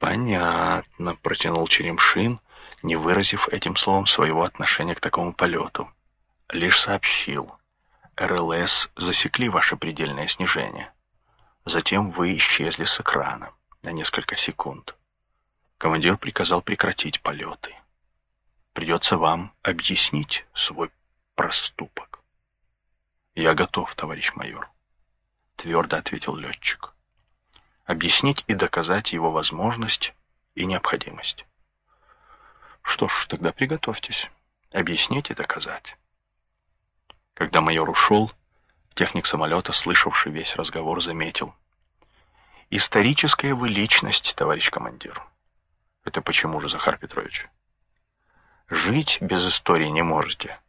«Понятно», — протянул Черемшин, не выразив этим словом своего отношения к такому полету. Лишь сообщил. РЛС засекли ваше предельное снижение. Затем вы исчезли с экрана на несколько секунд. Командир приказал прекратить полеты. Придется вам объяснить свой проступок. «Я готов, товарищ майор», — твердо ответил летчик объяснить и доказать его возможность и необходимость. Что ж, тогда приготовьтесь. Объяснить и доказать. Когда майор ушел, техник самолета, слышавший весь разговор, заметил. «Историческая вы личность, товарищ командир». «Это почему же, Захар Петрович?» «Жить без истории не можете.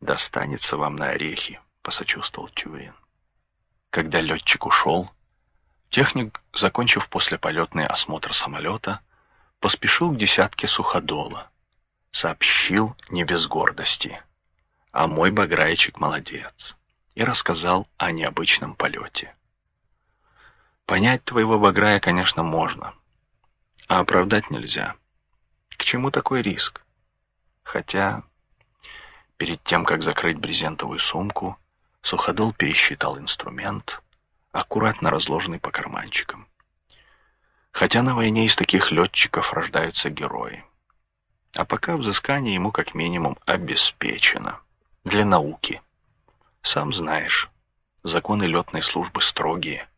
Достанется вам на орехи», — посочувствовал Тюрин. Когда летчик ушел, Техник, закончив послеполетный осмотр самолета, поспешил к десятке суходола. Сообщил не без гордости. А мой баграйчик молодец. И рассказал о необычном полете. Понять твоего баграя, конечно, можно. А оправдать нельзя. К чему такой риск? Хотя, перед тем, как закрыть брезентовую сумку, суходол пересчитал инструмент — аккуратно разложенный по карманчикам. Хотя на войне из таких летчиков рождаются герои. А пока взыскание ему как минимум обеспечено. Для науки. Сам знаешь, законы летной службы строгие.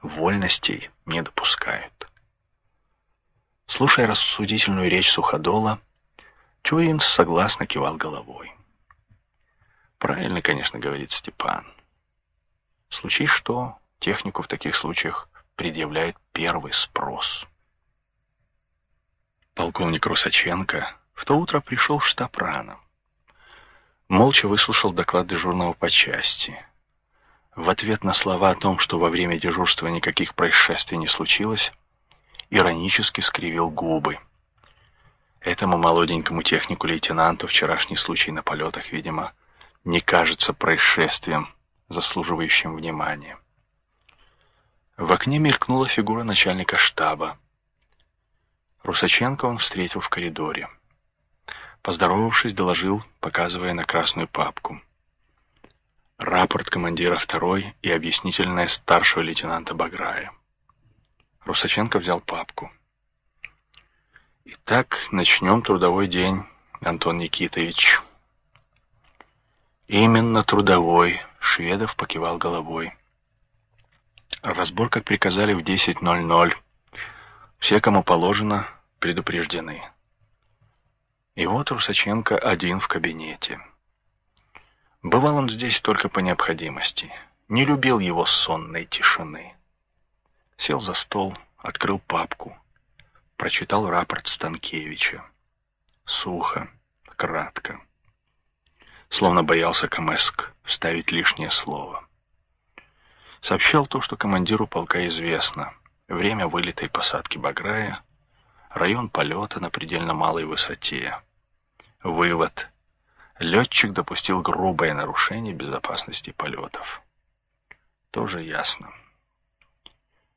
Вольностей не допускают. Слушая рассудительную речь Суходола, Тюрин согласно кивал головой. Правильно, конечно, говорит Степан. Случись что, Технику в таких случаях предъявляет первый спрос. Полковник Русаченко в то утро пришел в штаб рано. Молча выслушал доклад дежурного по части. В ответ на слова о том, что во время дежурства никаких происшествий не случилось, иронически скривил губы. Этому молоденькому технику-лейтенанту вчерашний случай на полетах, видимо, не кажется происшествием, заслуживающим внимания. В окне мелькнула фигура начальника штаба. Русаченко он встретил в коридоре. Поздоровавшись, доложил, показывая на красную папку. Рапорт командира второй и объяснительная старшего лейтенанта Баграя. Русаченко взял папку. Итак, начнем трудовой день, Антон Никитович. Именно трудовой, Шведов покивал головой. Разбор, как приказали, в 10.00. Все, кому положено, предупреждены. И вот Русаченко один в кабинете. Бывал он здесь только по необходимости. Не любил его сонной тишины. Сел за стол, открыл папку. Прочитал рапорт Станкевича. Сухо, кратко. Словно боялся Камеск вставить лишнее слово сообщал то, что командиру полка известно. Время вылета и посадки Баграя, район полета на предельно малой высоте. Вывод. Летчик допустил грубое нарушение безопасности полетов. Тоже ясно.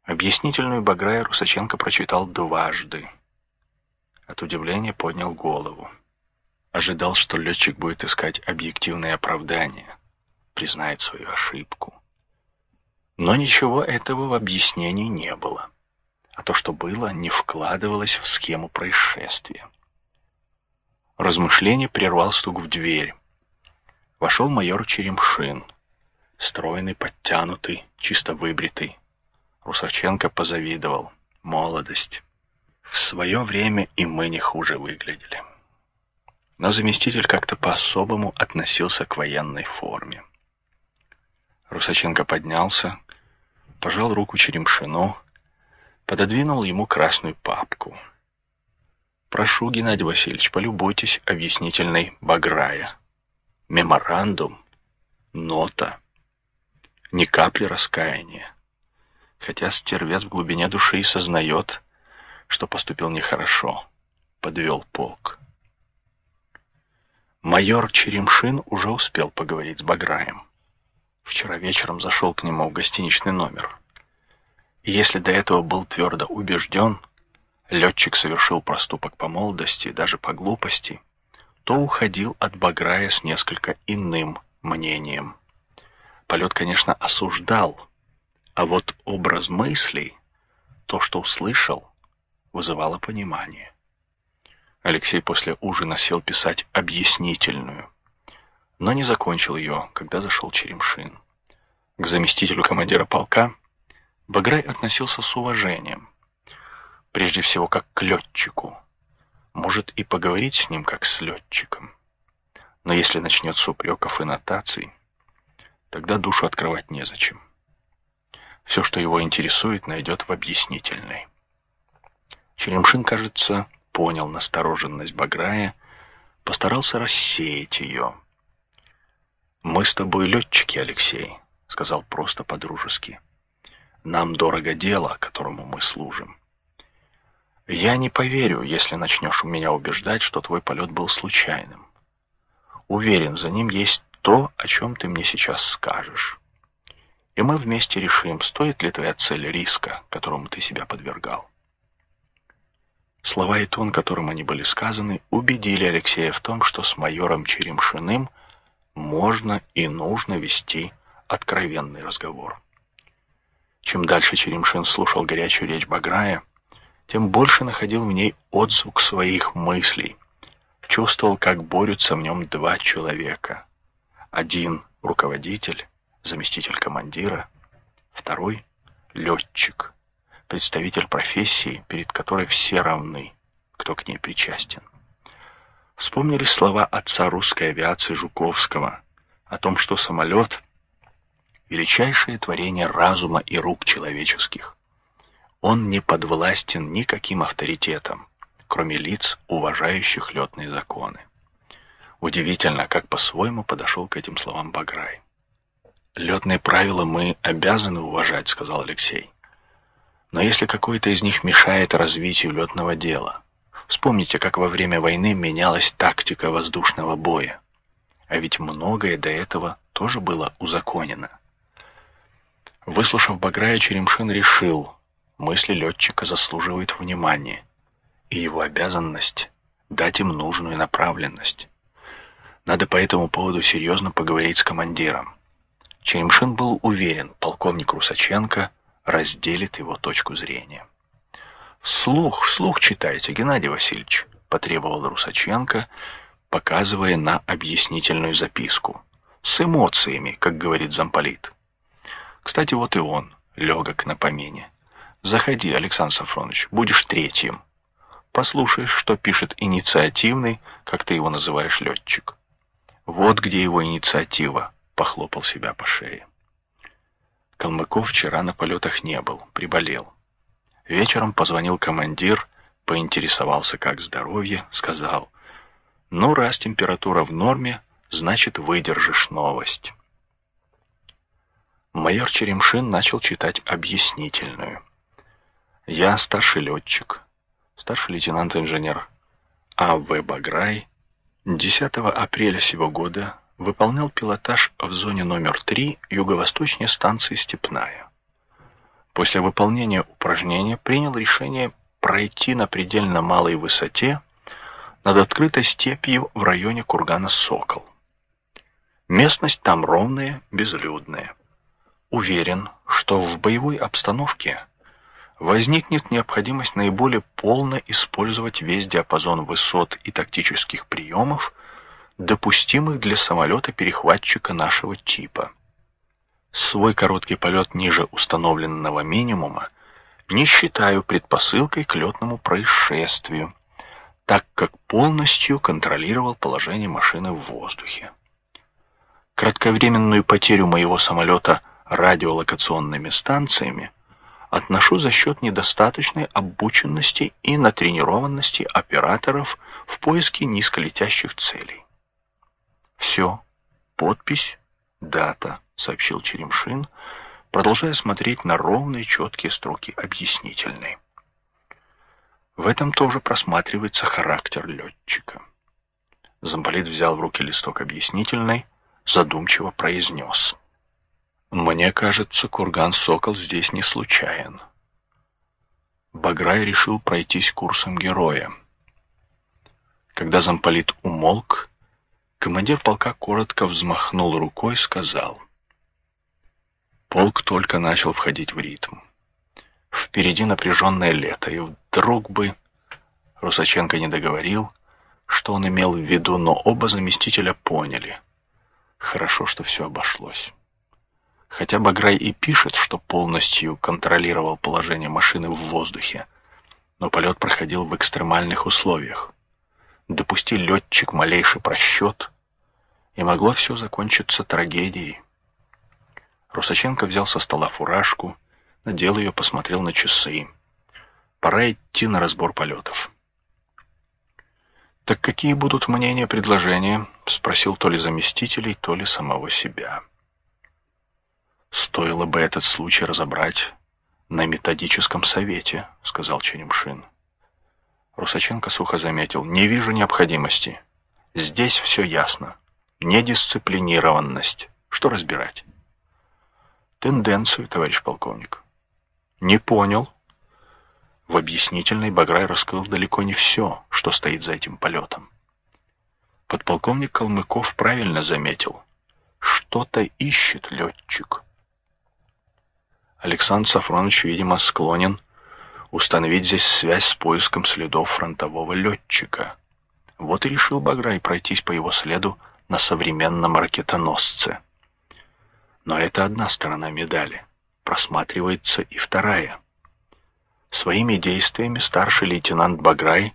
Объяснительную Баграя Русаченко прочитал дважды. От удивления поднял голову. Ожидал, что летчик будет искать объективное оправдание, признает свою ошибку. Но ничего этого в объяснении не было. А то, что было, не вкладывалось в схему происшествия. Размышление прервал стук в дверь. Вошел майор Черемшин. Стройный, подтянутый, чисто выбритый. Русаченко позавидовал. Молодость. В свое время и мы не хуже выглядели. Но заместитель как-то по-особому относился к военной форме. Русаченко поднялся, пожал руку Черемшину, пододвинул ему красную папку. «Прошу, Геннадий Васильевич, полюбуйтесь объяснительной Баграя. Меморандум, нота, ни капли раскаяния. Хотя стервец в глубине души и сознает, что поступил нехорошо, подвел полк. Майор Черемшин уже успел поговорить с Баграем. Вчера вечером зашел к нему в гостиничный номер. И если до этого был твердо убежден, летчик совершил проступок по молодости, даже по глупости, то уходил от Баграя с несколько иным мнением. Полет, конечно, осуждал, а вот образ мыслей, то, что услышал, вызывало понимание. Алексей после ужина сел писать объяснительную, но не закончил ее, когда зашел Черемшин. К заместителю командира полка Баграй относился с уважением, прежде всего как к летчику. Может и поговорить с ним как с летчиком. Но если начнет с упреков и нотаций, тогда душу открывать незачем. Все, что его интересует, найдет в объяснительной. Черемшин, кажется, понял настороженность Баграя, постарался рассеять ее. «Мы с тобой летчики, Алексей», — сказал просто по-дружески. «Нам дорого дело, которому мы служим. Я не поверю, если начнешь меня убеждать, что твой полет был случайным. Уверен, за ним есть то, о чем ты мне сейчас скажешь. И мы вместе решим, стоит ли твоя цель риска, которому ты себя подвергал. Слова и тон, которым они были сказаны, убедили Алексея в том, что с майором Черемшиным можно и нужно вести откровенный разговор. Чем дальше Черемшин слушал горячую речь Баграя, тем больше находил в ней отзвук своих мыслей, чувствовал, как борются в нем два человека. Один — руководитель, заместитель командира, второй — летчик, представитель профессии, перед которой все равны, кто к ней причастен. Вспомнили слова отца русской авиации Жуковского о том, что самолет — величайшее творение разума и рук человеческих. Он не подвластен никаким авторитетам, кроме лиц, уважающих летные законы. Удивительно, как по-своему подошел к этим словам Баграй. «Летные правила мы обязаны уважать», — сказал Алексей. Но если какой-то из них мешает развитию летного дела, вспомните, как во время войны менялась тактика воздушного боя. А ведь многое до этого тоже было узаконено. Выслушав Баграя, Черемшин решил, мысли летчика заслуживают внимания, и его обязанность — дать им нужную направленность. Надо по этому поводу серьезно поговорить с командиром. Черемшин был уверен, полковник Русаченко разделит его точку зрения. «Слух, слух читайте, Геннадий Васильевич», — потребовал Русаченко, показывая на объяснительную записку. «С эмоциями, как говорит замполит». Кстати, вот и он, легок на помине. «Заходи, Александр Сафронович, будешь третьим. Послушаешь, что пишет инициативный, как ты его называешь, летчик». «Вот где его инициатива», — похлопал себя по шее. Калмыков вчера на полетах не был, приболел. Вечером позвонил командир, поинтересовался, как здоровье, сказал, «Ну, раз температура в норме, значит, выдержишь новость». Майор Черемшин начал читать объяснительную. «Я старший летчик, старший лейтенант-инженер А.В. Баграй, 10 апреля сего года выполнял пилотаж в зоне номер 3 юго-восточнее станции Степная. После выполнения упражнения принял решение пройти на предельно малой высоте над открытой степью в районе кургана Сокол. Местность там ровная, безлюдная. Уверен, что в боевой обстановке возникнет необходимость наиболее полно использовать весь диапазон высот и тактических приемов, допустимых для самолета-перехватчика нашего типа. Свой короткий полет ниже установленного минимума не считаю предпосылкой к летному происшествию, так как полностью контролировал положение машины в воздухе. Кратковременную потерю моего самолета радиолокационными станциями отношу за счет недостаточной обученности и натренированности операторов в поиске низколетящих целей. Все. Подпись, дата, сообщил Черемшин, продолжая смотреть на ровные четкие строки объяснительной. В этом тоже просматривается характер летчика. Замполит взял в руки листок объяснительной, задумчиво произнес. «Мне кажется, курган «Сокол» здесь не случайен. Баграй решил пройтись курсом героя. Когда замполит умолк, командир полка коротко взмахнул рукой и сказал. Полк только начал входить в ритм. Впереди напряженное лето, и вдруг бы... Русаченко не договорил, что он имел в виду, но оба заместителя поняли. Хорошо, что все обошлось. Хотя Баграй и пишет, что полностью контролировал положение машины в воздухе, но полет проходил в экстремальных условиях. Допусти летчик малейший просчет, и могло все закончиться трагедией. Русаченко взял со стола фуражку, надел ее, посмотрел на часы. Пора идти на разбор полетов. «Так какие будут мнения, предложения?» — спросил то ли заместителей, то ли самого себя. «Стоило бы этот случай разобрать на методическом совете», — сказал Черемшин. Русаченко сухо заметил. «Не вижу необходимости. Здесь все ясно. Недисциплинированность. Что разбирать?» «Тенденцию, товарищ полковник». «Не понял», в объяснительной Баграй раскрыл далеко не все, что стоит за этим полетом. Подполковник Калмыков правильно заметил. Что-то ищет летчик. Александр Сафронович, видимо, склонен установить здесь связь с поиском следов фронтового летчика. Вот и решил Баграй пройтись по его следу на современном ракетоносце. Но это одна сторона медали. Просматривается и вторая — Своими действиями старший лейтенант Баграй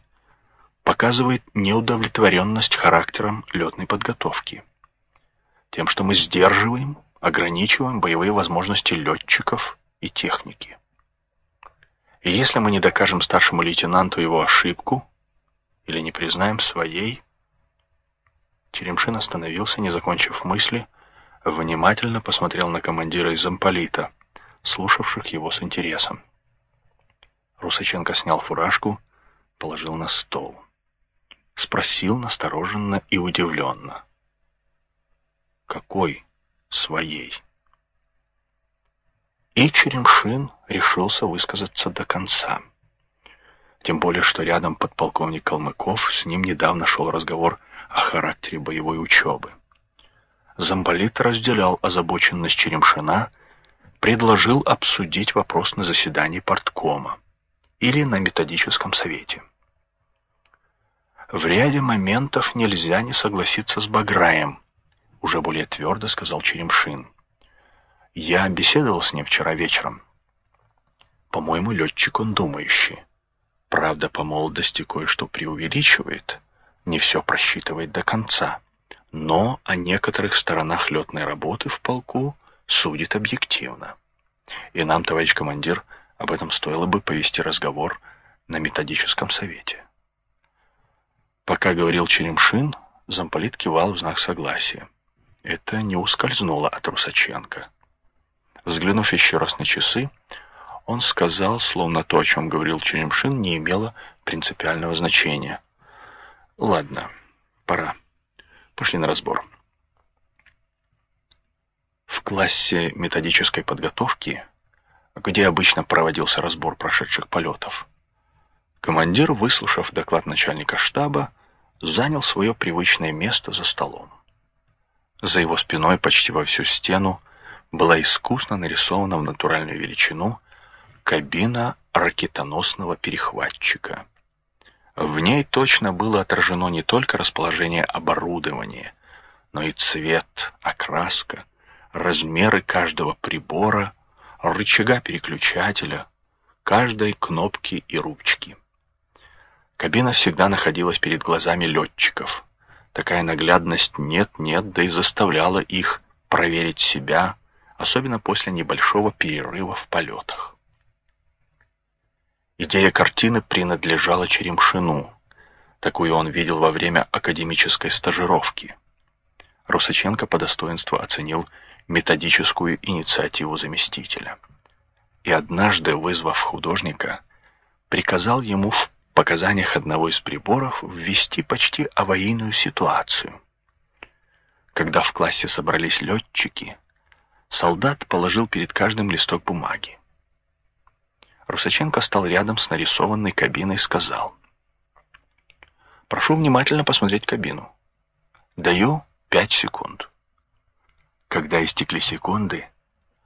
показывает неудовлетворенность характером летной подготовки. Тем, что мы сдерживаем, ограничиваем боевые возможности летчиков и техники. И если мы не докажем старшему лейтенанту его ошибку или не признаем своей, Черемшин остановился, не закончив мысли, внимательно посмотрел на командира из замполита, слушавших его с интересом. Русаченко снял фуражку, положил на стол. Спросил настороженно и удивленно. «Какой своей?» И Черемшин решился высказаться до конца. Тем более, что рядом подполковник Калмыков, с ним недавно шел разговор о характере боевой учебы. Замболит разделял озабоченность Черемшина, предложил обсудить вопрос на заседании парткома или на методическом совете. В ряде моментов нельзя не согласиться с Баграем, уже более твердо сказал Черемшин. Я беседовал с ним вчера вечером. По-моему, летчик он думающий. Правда, по молодости кое-что преувеличивает, не все просчитывает до конца. Но о некоторых сторонах летной работы в полку судит объективно. И нам, товарищ командир, об этом стоило бы повести разговор на методическом совете. Пока говорил Черемшин, замполит кивал в знак согласия. Это не ускользнуло от Русаченко. Взглянув еще раз на часы, он сказал, словно то, о чем говорил Черемшин, не имело принципиального значения. «Ладно, пора. Пошли на разбор». В классе методической подготовки где обычно проводился разбор прошедших полетов. Командир, выслушав доклад начальника штаба, занял свое привычное место за столом. За его спиной почти во всю стену была искусно нарисована в натуральную величину кабина ракетоносного перехватчика. В ней точно было отражено не только расположение оборудования, но и цвет, окраска, размеры каждого прибора — рычага переключателя, каждой кнопки и ручки. Кабина всегда находилась перед глазами летчиков. Такая наглядность нет-нет, да и заставляла их проверить себя, особенно после небольшого перерыва в полетах. Идея картины принадлежала Черемшину. Такую он видел во время академической стажировки. Русаченко по достоинству оценил методическую инициативу заместителя. И однажды, вызвав художника, приказал ему в показаниях одного из приборов ввести почти аварийную ситуацию. Когда в классе собрались летчики, солдат положил перед каждым листок бумаги. Русаченко стал рядом с нарисованной кабиной и сказал. «Прошу внимательно посмотреть кабину. Даю пять секунд». Когда истекли секунды,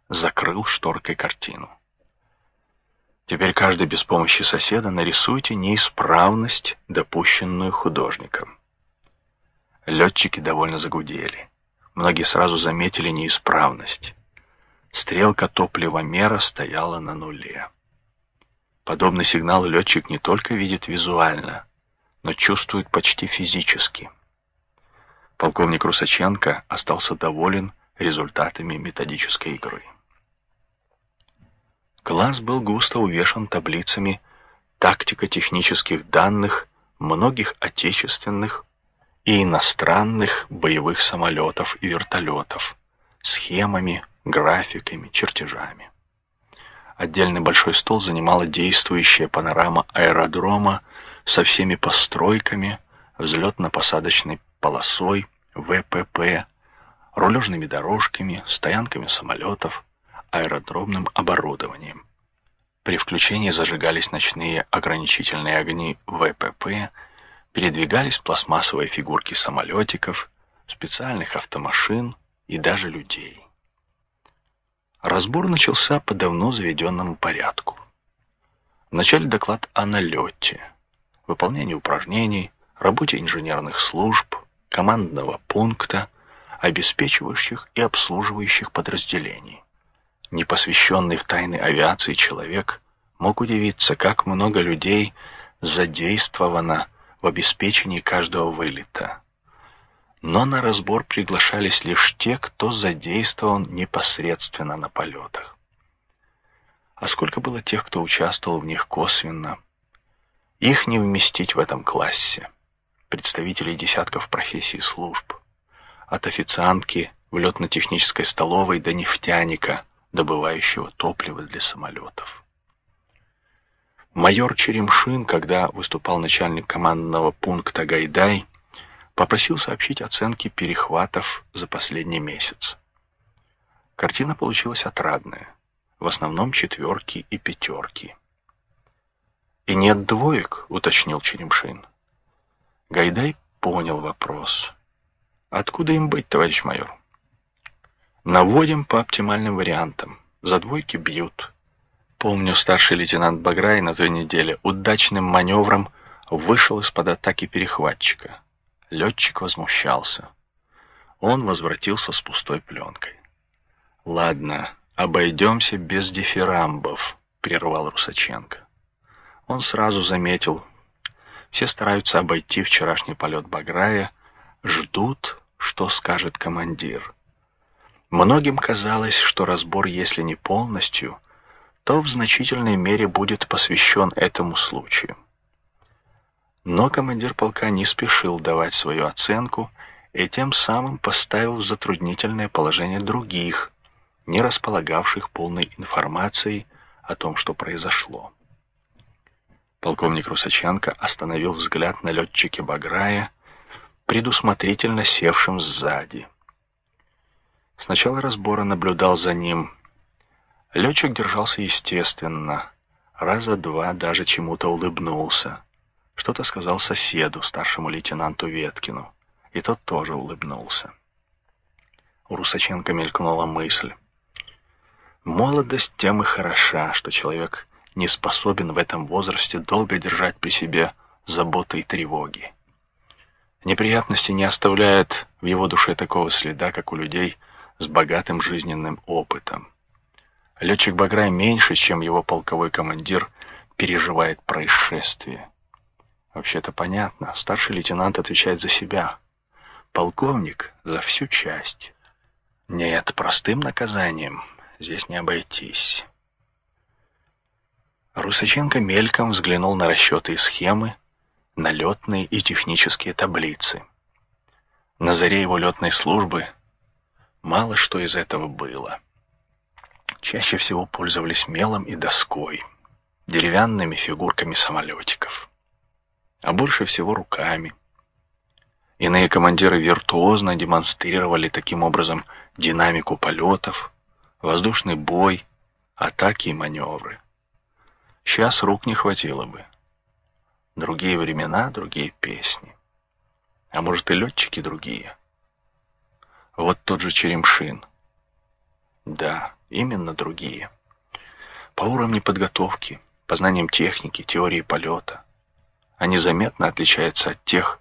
закрыл шторкой картину. Теперь каждый без помощи соседа нарисуйте неисправность, допущенную художником. Летчики довольно загудели. Многие сразу заметили неисправность. Стрелка топливомера стояла на нуле. Подобный сигнал летчик не только видит визуально, но чувствует почти физически. Полковник Русаченко остался доволен результатами методической игры. Класс был густо увешан таблицами тактико-технических данных многих отечественных и иностранных боевых самолетов и вертолетов, схемами, графиками, чертежами. Отдельный большой стол занимала действующая панорама аэродрома со всеми постройками, взлетно-посадочной полосой, ВПП, рулежными дорожками, стоянками самолетов, аэродромным оборудованием. При включении зажигались ночные ограничительные огни ВПП, передвигались пластмассовые фигурки самолетиков, специальных автомашин и даже людей. Разбор начался по давно заведенному порядку. Вначале доклад о налете, выполнении упражнений, работе инженерных служб, командного пункта, обеспечивающих и обслуживающих подразделений. Непосвященный в тайны авиации человек мог удивиться, как много людей задействовано в обеспечении каждого вылета. Но на разбор приглашались лишь те, кто задействован непосредственно на полетах. А сколько было тех, кто участвовал в них косвенно? Их не вместить в этом классе. Представителей десятков профессий и служб от официантки в летно-технической столовой до нефтяника, добывающего топливо для самолетов. Майор Черемшин, когда выступал начальник командного пункта Гайдай, попросил сообщить оценки перехватов за последний месяц. Картина получилась отрадная, в основном четверки и пятерки. «И нет двоек», — уточнил Черемшин. Гайдай понял вопрос. Откуда им быть, товарищ майор? Наводим по оптимальным вариантам. За двойки бьют. Помню, старший лейтенант Баграй на той неделе удачным маневром вышел из-под атаки перехватчика. Летчик возмущался. Он возвратился с пустой пленкой. «Ладно, обойдемся без дифирамбов», — прервал Русаченко. Он сразу заметил, все стараются обойти вчерашний полет Баграя, ждут, что скажет командир. Многим казалось, что разбор, если не полностью, то в значительной мере будет посвящен этому случаю. Но командир полка не спешил давать свою оценку и тем самым поставил в затруднительное положение других, не располагавших полной информацией о том, что произошло. Полковник Русаченко остановил взгляд на летчике Баграя, предусмотрительно севшим сзади. С начала разбора наблюдал за ним. Летчик держался естественно, раза два даже чему-то улыбнулся. Что-то сказал соседу, старшему лейтенанту Веткину, и тот тоже улыбнулся. У Русаченко мелькнула мысль. Молодость тем и хороша, что человек не способен в этом возрасте долго держать при себе заботы и тревоги. Неприятности не оставляют в его душе такого следа, как у людей с богатым жизненным опытом. Летчик Баграй меньше, чем его полковой командир, переживает происшествие. Вообще-то понятно, старший лейтенант отвечает за себя, полковник — за всю часть. Нет, простым наказанием здесь не обойтись. Русаченко мельком взглянул на расчеты и схемы, на летные и технические таблицы. На заре его летной службы мало что из этого было. Чаще всего пользовались мелом и доской, деревянными фигурками самолетиков, а больше всего руками. Иные командиры виртуозно демонстрировали таким образом динамику полетов, воздушный бой, атаки и маневры. Сейчас рук не хватило бы. Другие времена, другие песни. А может и летчики другие. Вот тот же Черемшин. Да, именно другие. По уровню подготовки, по знаниям техники, теории полета. Они заметно отличаются от тех,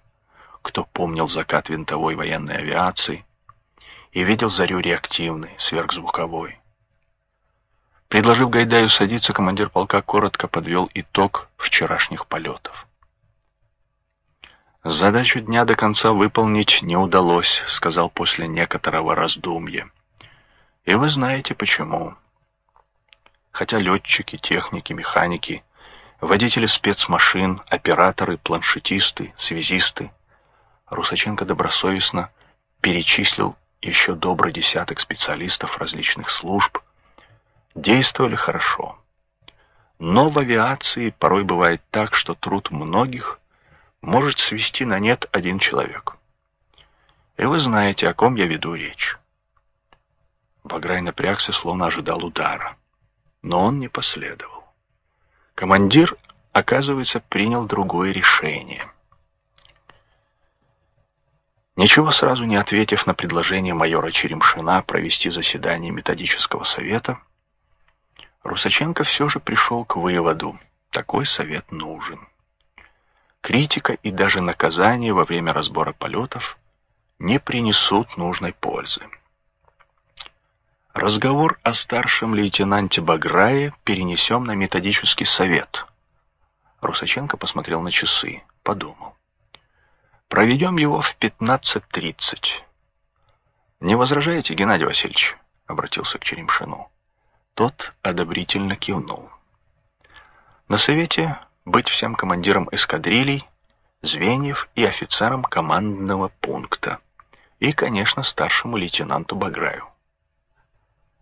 кто помнил закат винтовой военной авиации и видел зарю реактивной, сверхзвуковой. Предложив Гайдаю садиться, командир полка коротко подвел итог вчерашних полетов. «Задачу дня до конца выполнить не удалось», — сказал после некоторого раздумья. «И вы знаете почему. Хотя летчики, техники, механики, водители спецмашин, операторы, планшетисты, связисты, Русаченко добросовестно перечислил еще добрый десяток специалистов различных служб, действовали хорошо. Но в авиации порой бывает так, что труд многих может свести на нет один человек. И вы знаете, о ком я веду речь. Баграй напрягся, словно ожидал удара. Но он не последовал. Командир, оказывается, принял другое решение. Ничего сразу не ответив на предложение майора Черемшина провести заседание методического совета, Русаченко все же пришел к выводу, такой совет нужен. Критика и даже наказание во время разбора полетов не принесут нужной пользы. Разговор о старшем лейтенанте Баграе перенесем на методический совет. Русаченко посмотрел на часы, подумал. Проведем его в 15.30. Не возражаете, Геннадий Васильевич? Обратился к Черемшину. Тот одобрительно кивнул. На совете быть всем командиром эскадрилей, звеньев и офицерам командного пункта. И, конечно, старшему лейтенанту Баграю.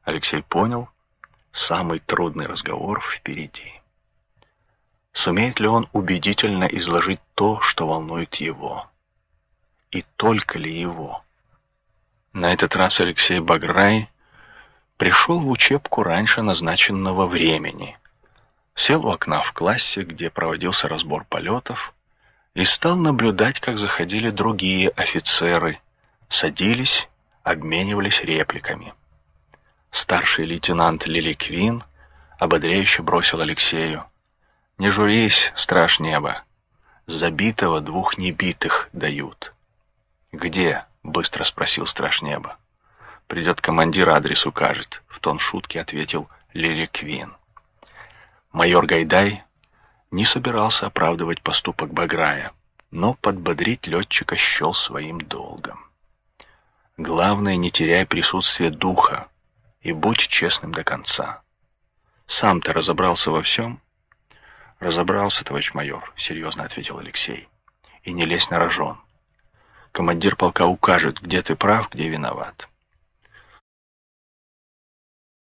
Алексей понял, самый трудный разговор впереди. Сумеет ли он убедительно изложить то, что волнует его? И только ли его? На этот раз Алексей Баграй пришел в учебку раньше назначенного времени, сел у окна в классе, где проводился разбор полетов, и стал наблюдать, как заходили другие офицеры, садились, обменивались репликами. Старший лейтенант Лили Квин ободряюще бросил Алексею. «Не журись, страж неба, забитого двух небитых дают». «Где?» — быстро спросил страж неба. Придет командир, адрес укажет. В тон шутки ответил Лили Квин. Майор Гайдай не собирался оправдывать поступок Баграя, но подбодрить летчика счел своим долгом. Главное, не теряй присутствие духа и будь честным до конца. Сам ты разобрался во всем? Разобрался, товарищ майор, серьезно ответил Алексей. И не лезь на рожон. Командир полка укажет, где ты прав, где виноват.